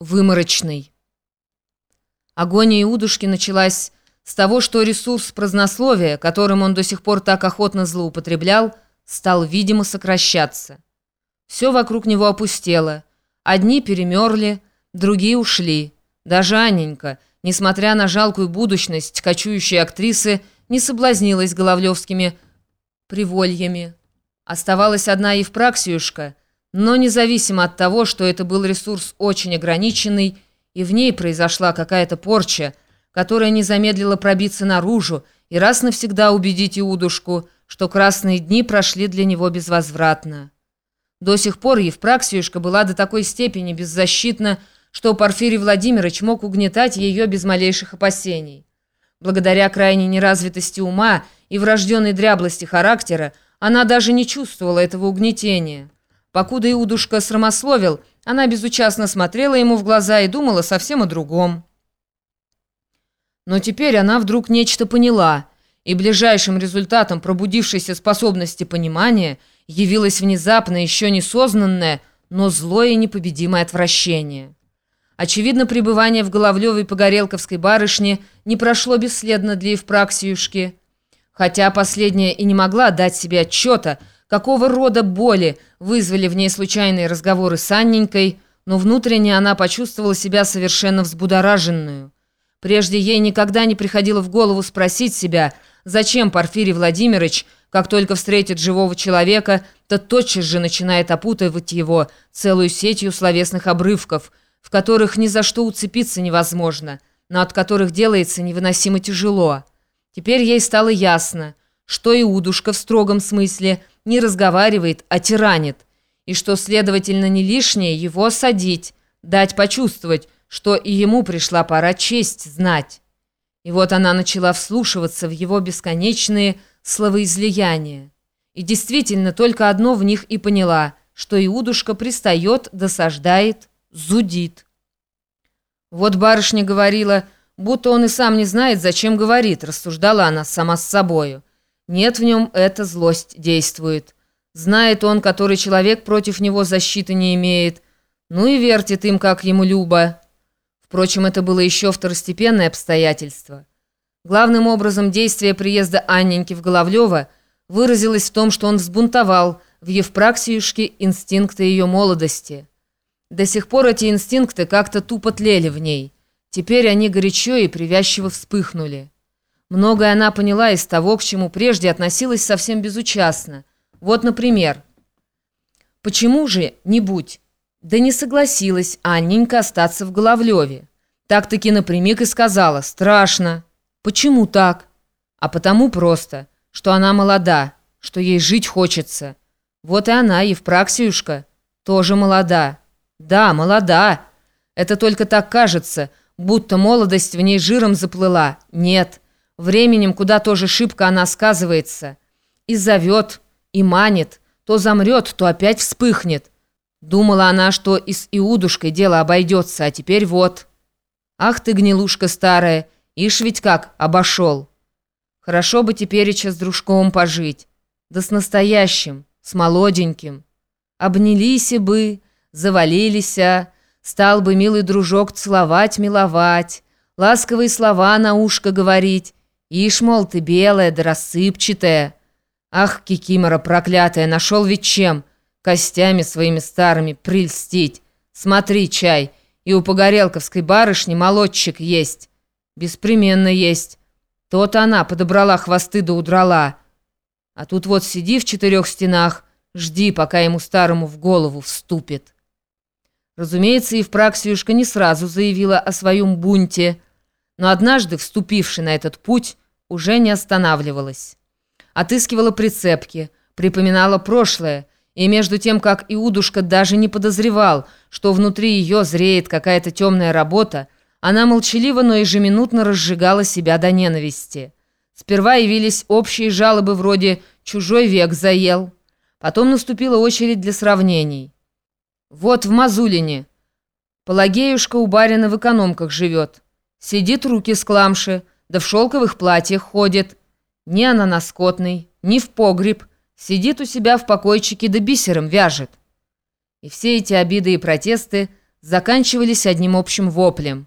Выморочный. Агония Иудушки началась с того, что ресурс празднословия, которым он до сих пор так охотно злоупотреблял, стал видимо сокращаться. Все вокруг него опустело. Одни перемерли, другие ушли. Даже Анненька, несмотря на жалкую будущность кочующей актрисы, не соблазнилась головлевскими привольями. Оставалась одна Евпраксиюшка — но независимо от того, что это был ресурс очень ограниченный, и в ней произошла какая-то порча, которая не замедлила пробиться наружу и раз навсегда убедить Иудушку, что красные дни прошли для него безвозвратно. До сих пор Евпраксиюшка была до такой степени беззащитна, что Порфирий Владимирович мог угнетать ее без малейших опасений. Благодаря крайней неразвитости ума и врожденной дряблости характера она даже не чувствовала этого угнетения. Покуда Иудушка срамословил, она безучастно смотрела ему в глаза и думала совсем о другом. Но теперь она вдруг нечто поняла, и ближайшим результатом пробудившейся способности понимания явилось внезапно еще несознанное, но злое и непобедимое отвращение. Очевидно, пребывание в Головлевой Погорелковской барышне не прошло бесследно для Евпраксиюшки. Хотя последняя и не могла дать себе отчета, какого рода боли вызвали в ней случайные разговоры с Анненькой, но внутренне она почувствовала себя совершенно взбудораженную. Прежде ей никогда не приходило в голову спросить себя, зачем Порфирий Владимирович, как только встретит живого человека, то тотчас же начинает опутывать его целую сетью словесных обрывков, в которых ни за что уцепиться невозможно, но от которых делается невыносимо тяжело. Теперь ей стало ясно, что и удушка в строгом смысле – не разговаривает, а тиранит, и что, следовательно, не лишнее его садить, дать почувствовать, что и ему пришла пора честь знать. И вот она начала вслушиваться в его бесконечные словоизлияния. И действительно, только одно в них и поняла, что Иудушка пристает, досаждает, зудит. Вот барышня говорила, будто он и сам не знает, зачем говорит, рассуждала она сама с собою. Нет в нем эта злость действует. Знает он, который человек против него защиты не имеет. Ну и вертит им, как ему любо. Впрочем, это было еще второстепенное обстоятельство. Главным образом действие приезда Анненьки в Головлева выразилось в том, что он взбунтовал в Евпраксиюшке инстинкты ее молодости. До сих пор эти инстинкты как-то тупо тлели в ней. Теперь они горячо и привязчиво вспыхнули. Многое она поняла из того, к чему прежде относилась совсем безучастно. Вот, например, почему же, не будь, да не согласилась Анненька остаться в Головлеве. Так-таки напрямик и сказала «страшно». Почему так? А потому просто, что она молода, что ей жить хочется. Вот и она, Евпраксиюшка, тоже молода. Да, молода. Это только так кажется, будто молодость в ней жиром заплыла. Нет, Временем, куда тоже шибко она сказывается. И зовет, и манит, то замрет, то опять вспыхнет. Думала она, что и с Иудушкой дело обойдется, а теперь вот. Ах ты, гнилушка старая, ишь ведь как обошел. Хорошо бы теперь еще с дружком пожить. Да с настоящим, с молоденьким. Обнялись бы, завалились, стал бы милый дружок целовать, миловать, ласковые слова на ушко говорить, Ишь, мол, ты белая да рассыпчатая. Ах, кикимора проклятая, нашел ведь чем костями своими старыми прельстить. Смотри, чай, и у погорелковской барышни молодчик есть. Беспременно есть. То-то она подобрала хвосты да удрала. А тут вот сиди в четырех стенах, жди, пока ему старому в голову вступит. Разумеется, и в Евпраксиюшка не сразу заявила о своем бунте, но однажды, вступивши на этот путь, уже не останавливалась. Отыскивала прицепки, припоминала прошлое, и между тем, как Иудушка даже не подозревал, что внутри ее зреет какая-то темная работа, она молчаливо, но ежеминутно разжигала себя до ненависти. Сперва явились общие жалобы вроде «чужой век заел». Потом наступила очередь для сравнений. Вот в Мазулине. Пелагеюшка у барина в экономках живет. Сидит руки скламши, да в шелковых платьях ходит. Ни она на скотный, ни в погреб. Сидит у себя в покойчике да бисером вяжет. И все эти обиды и протесты заканчивались одним общим воплем.